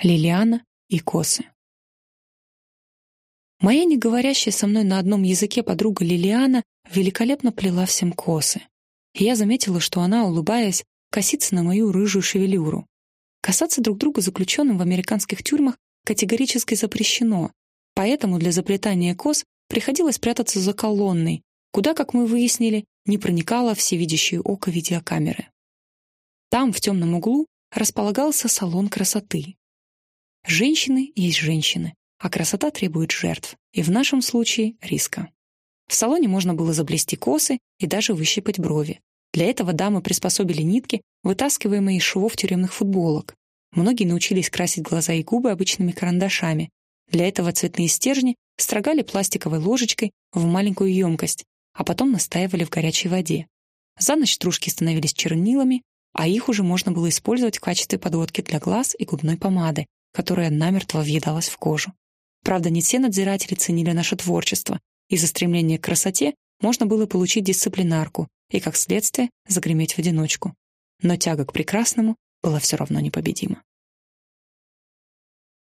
Лилиана и косы. Моя не говорящая со мной на одном языке подруга Лилиана великолепно плела всем косы. Я заметила, что она, улыбаясь, косится на мою рыжую шевелюру. Касаться друг друга заключенным в американских тюрьмах категорически запрещено, поэтому для заплетания кос приходилось прятаться за колонной, куда, как мы выяснили, не проникало всевидящее око видеокамеры. Там, в темном углу, располагался салон красоты. Женщины есть женщины, а красота требует жертв, и в нашем случае — риска. В салоне можно было заблести косы и даже выщипать брови. Для этого дамы приспособили нитки, вытаскиваемые из швов тюремных футболок. Многие научились красить глаза и губы обычными карандашами. Для этого цветные стержни строгали пластиковой ложечкой в маленькую емкость, а потом настаивали в горячей воде. За ночь стружки становились чернилами, а их уже можно было использовать в качестве подводки для глаз и губной помады, которая намертво въедалась в кожу. Правда, не все надзиратели ценили наше творчество, и за стремление к красоте можно было получить дисциплинарку и, как следствие, загреметь в одиночку. Но тяга к прекрасному была все равно непобедима.